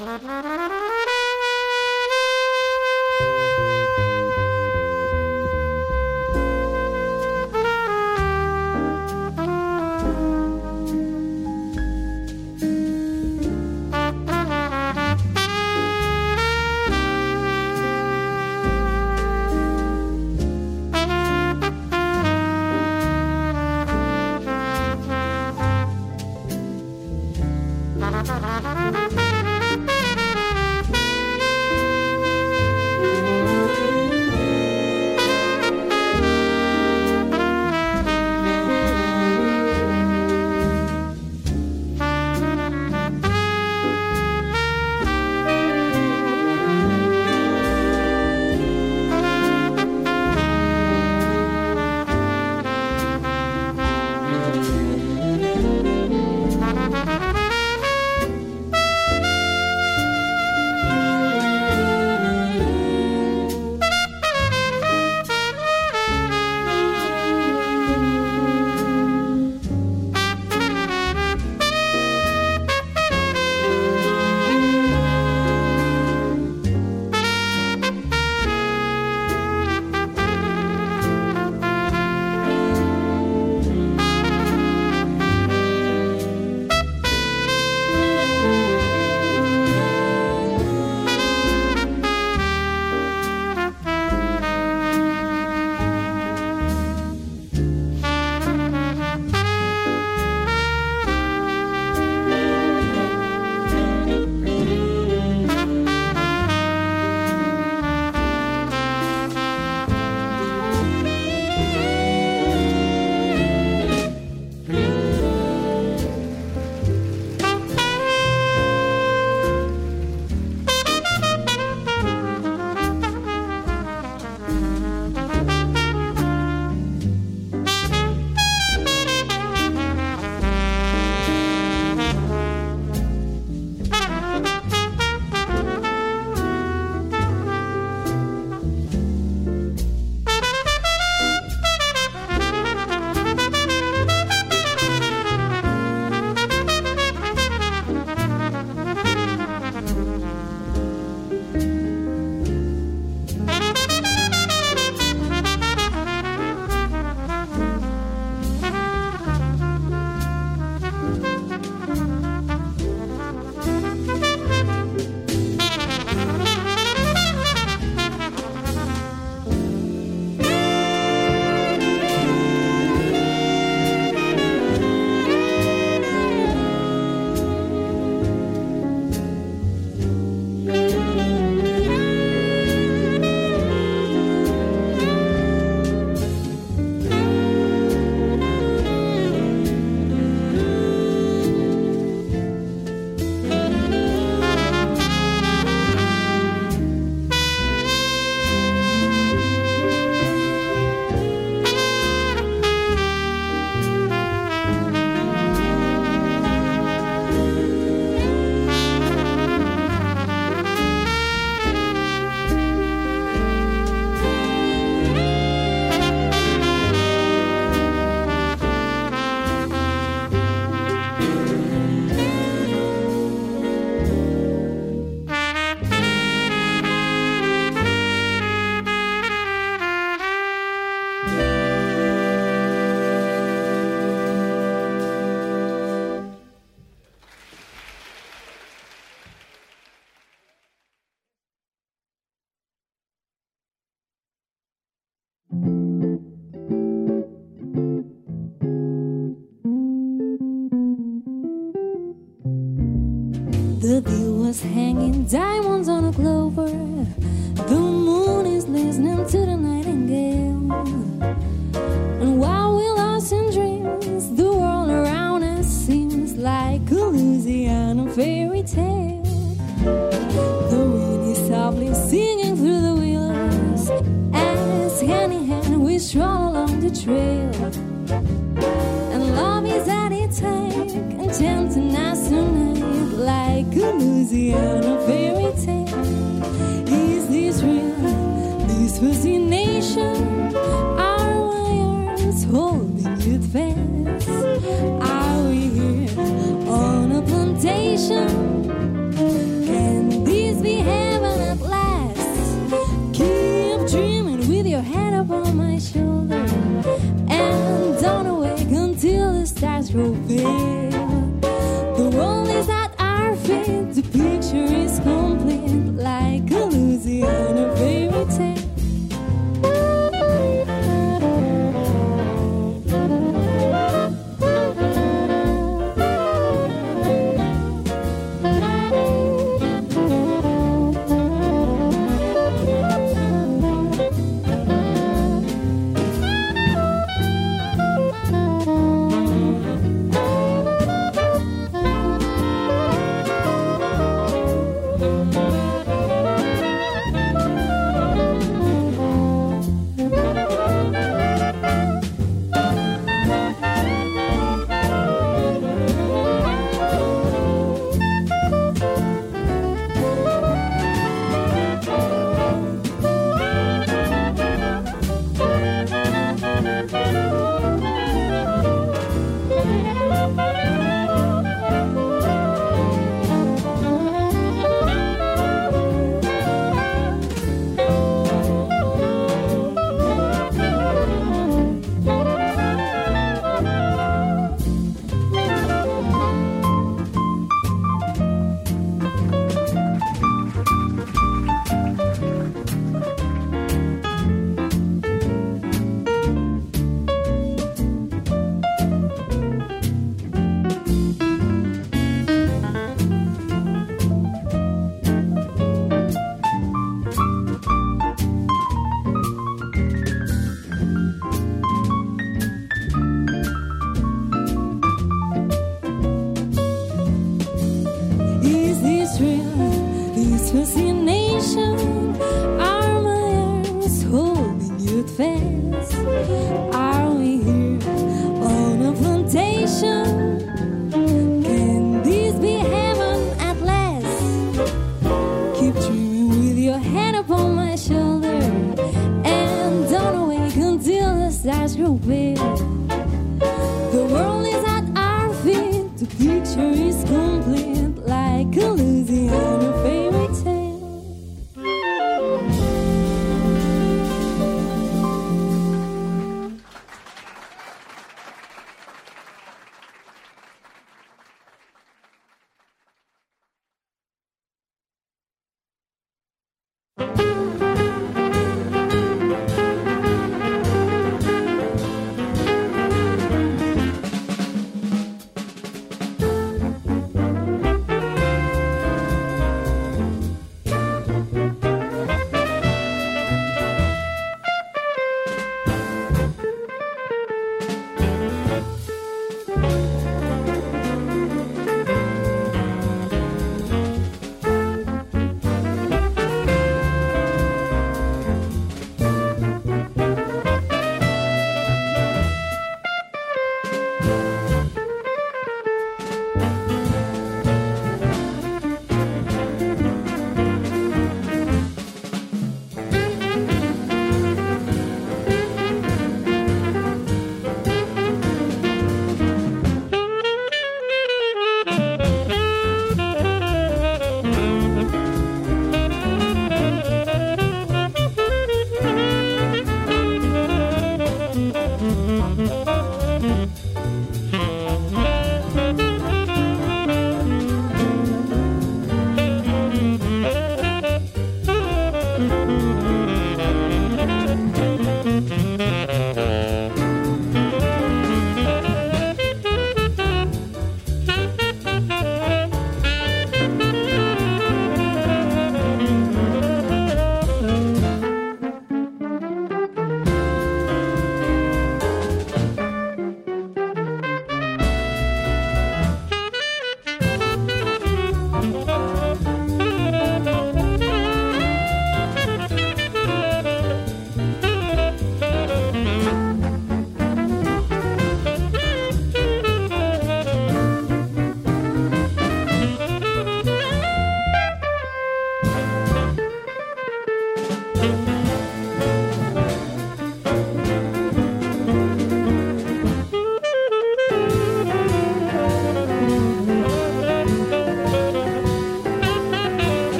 ¡La verdad! diamonds on a clover. The moon is listening to the nightingale. And while we're lost in dreams, the world around us seems like a Louisiana fairy tale. The wind is softly singing through the willows as hand in hand we stroll along the trail. a Louisiana fairy tale. Is this real? This fascination? Our wires holding it fast? Are we here on a plantation?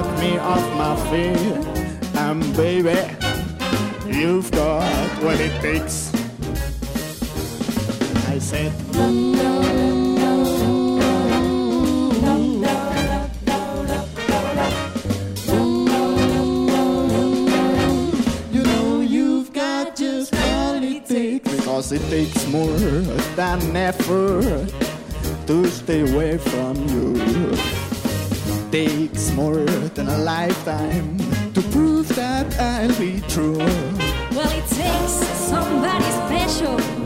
knock me off my feet. And baby, you've got what it takes. I said, no, no, no, Cause it takes more than effort to stay away from you takes more than a lifetime to prove that I'll be true. Well, it takes somebody special.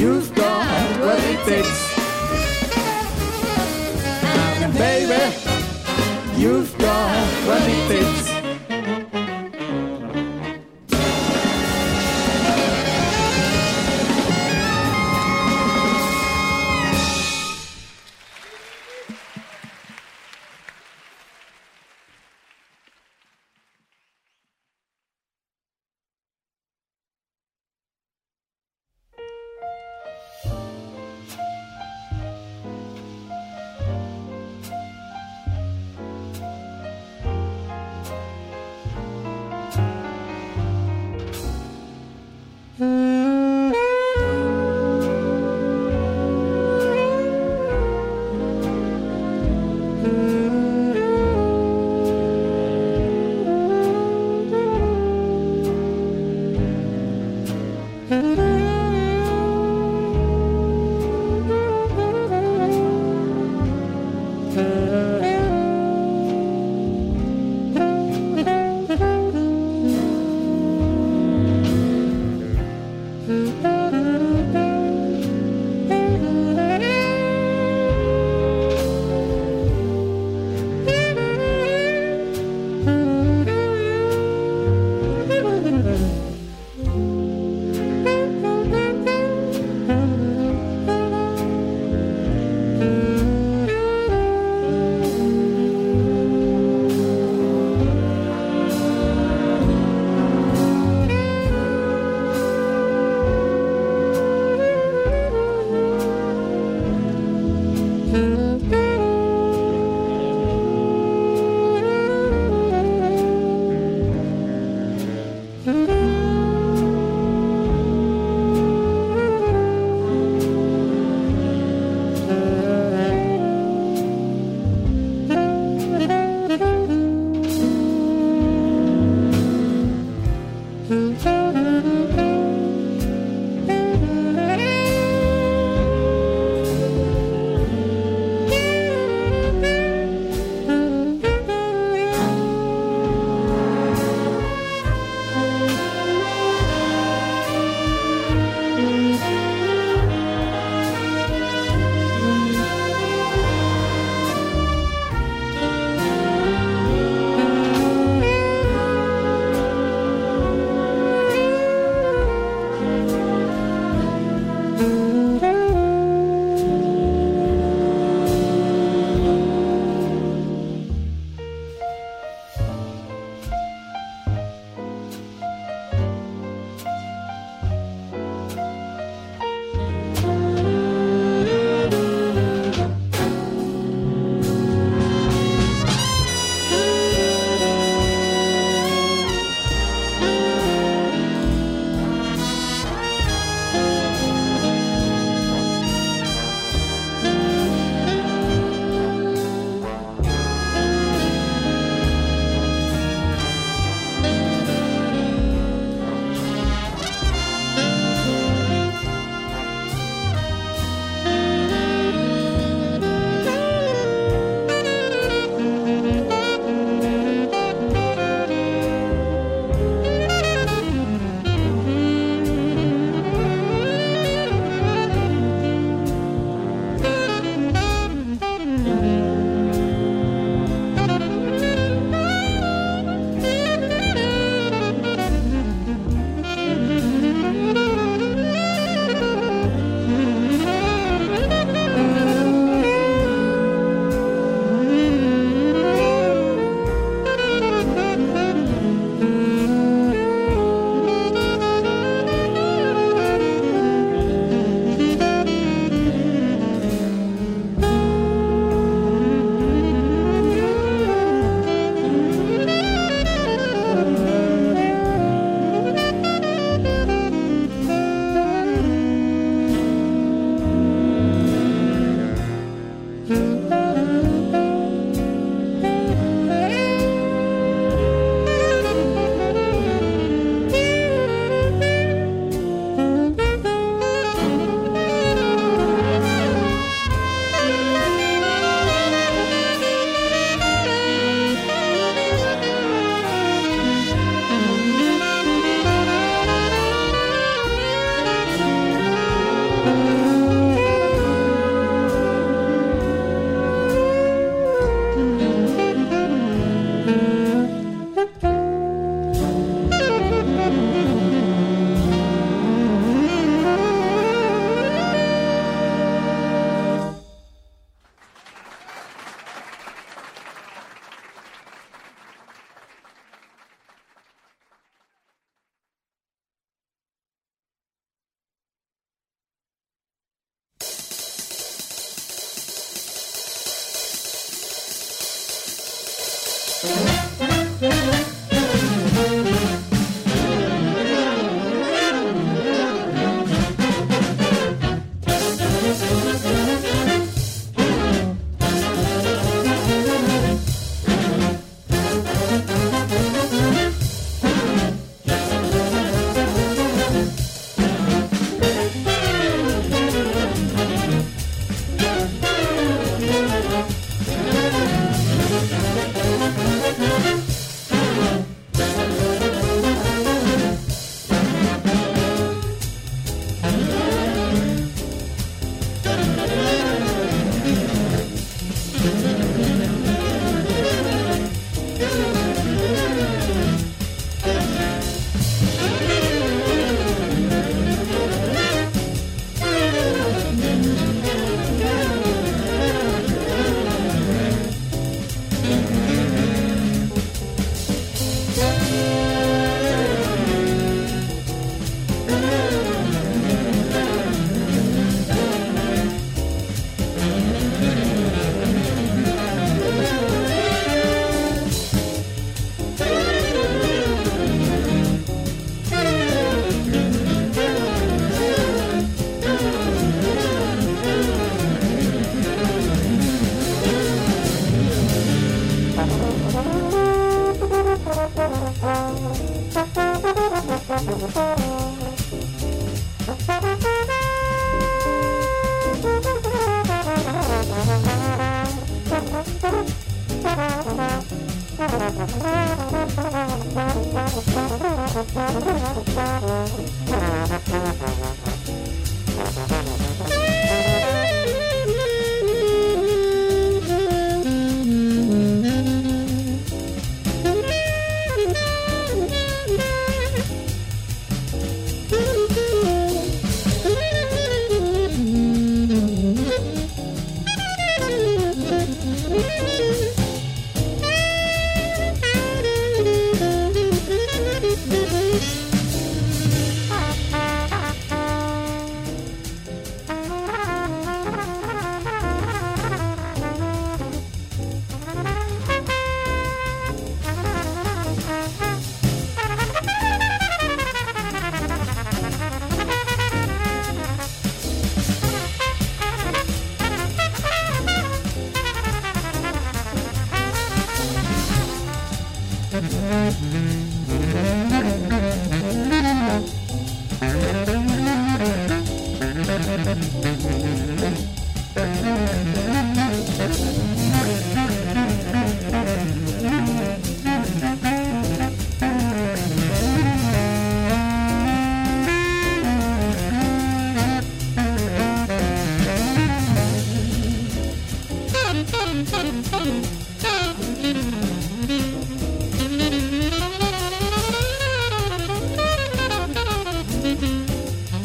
You've got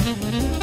Mm-hmm.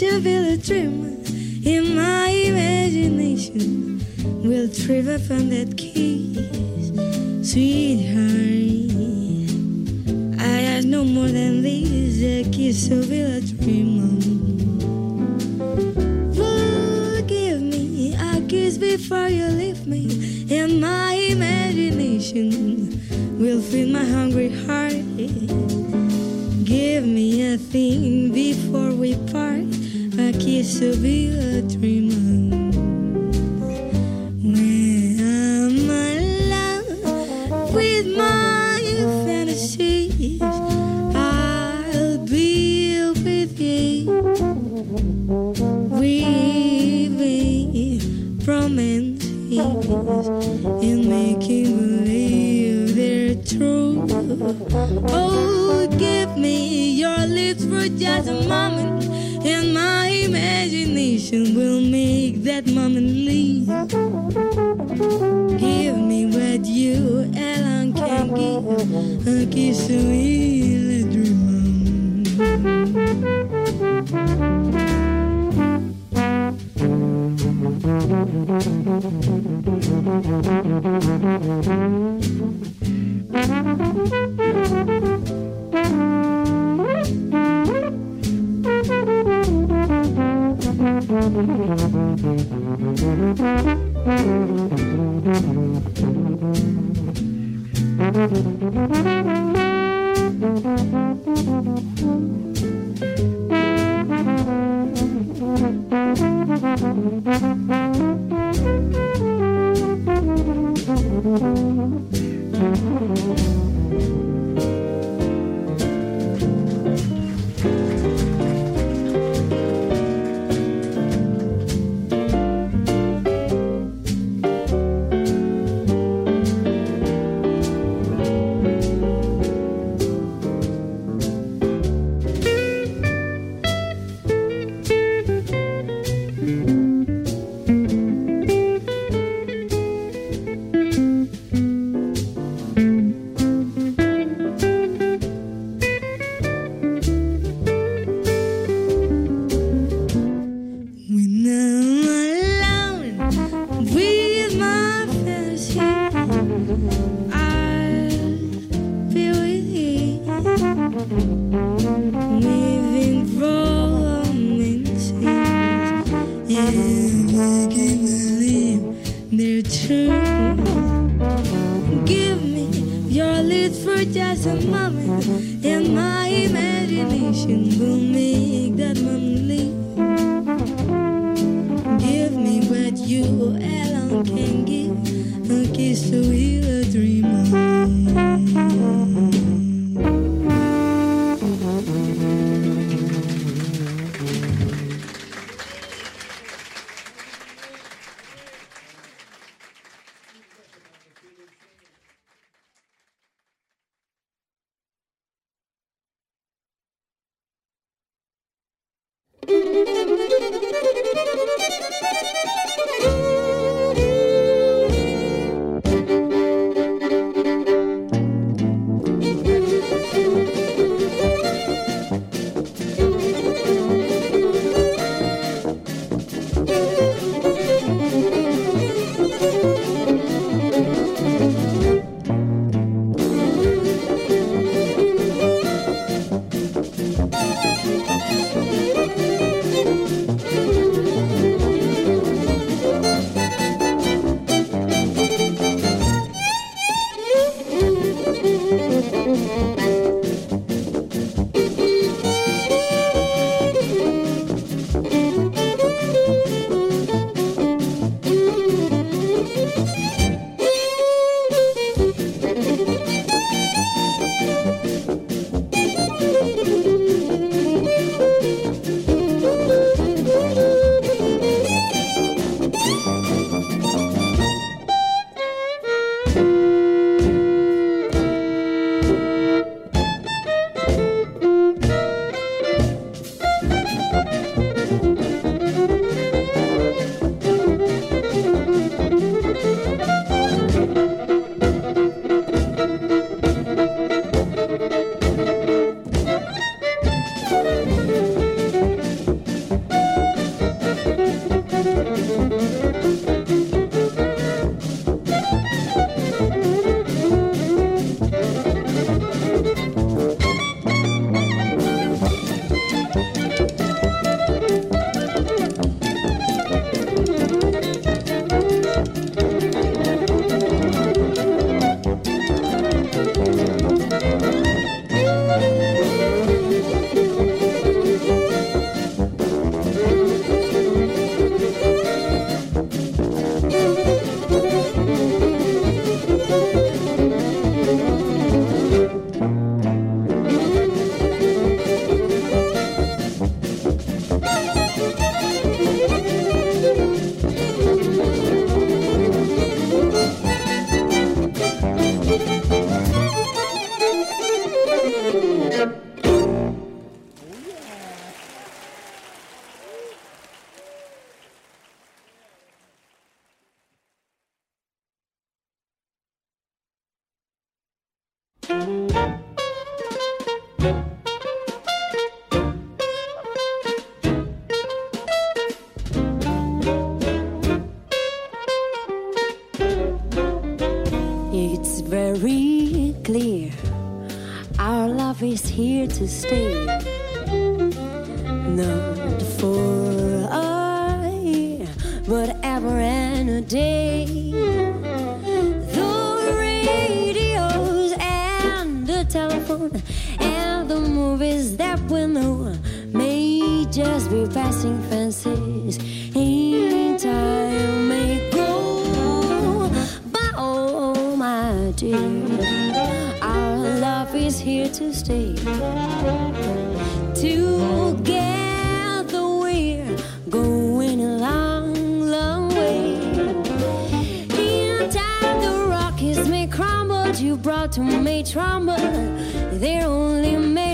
Dreamer in my imagination will trigger from that kiss, sweetheart. I ask no more than this, a kiss of a dreamer. Forgive me, I kiss before you leave me, and my imagination will feed my hungry heart. Give me a thing a kiss heal a stay. Not for year, but ever and a day. The radios and the telephone and the movies that we know may just be passing fancies. In time may go, but oh my dear, to stay. Together we're going a long, long way. In time the Rockies may crumble, Gibraltar me trouble. They're only made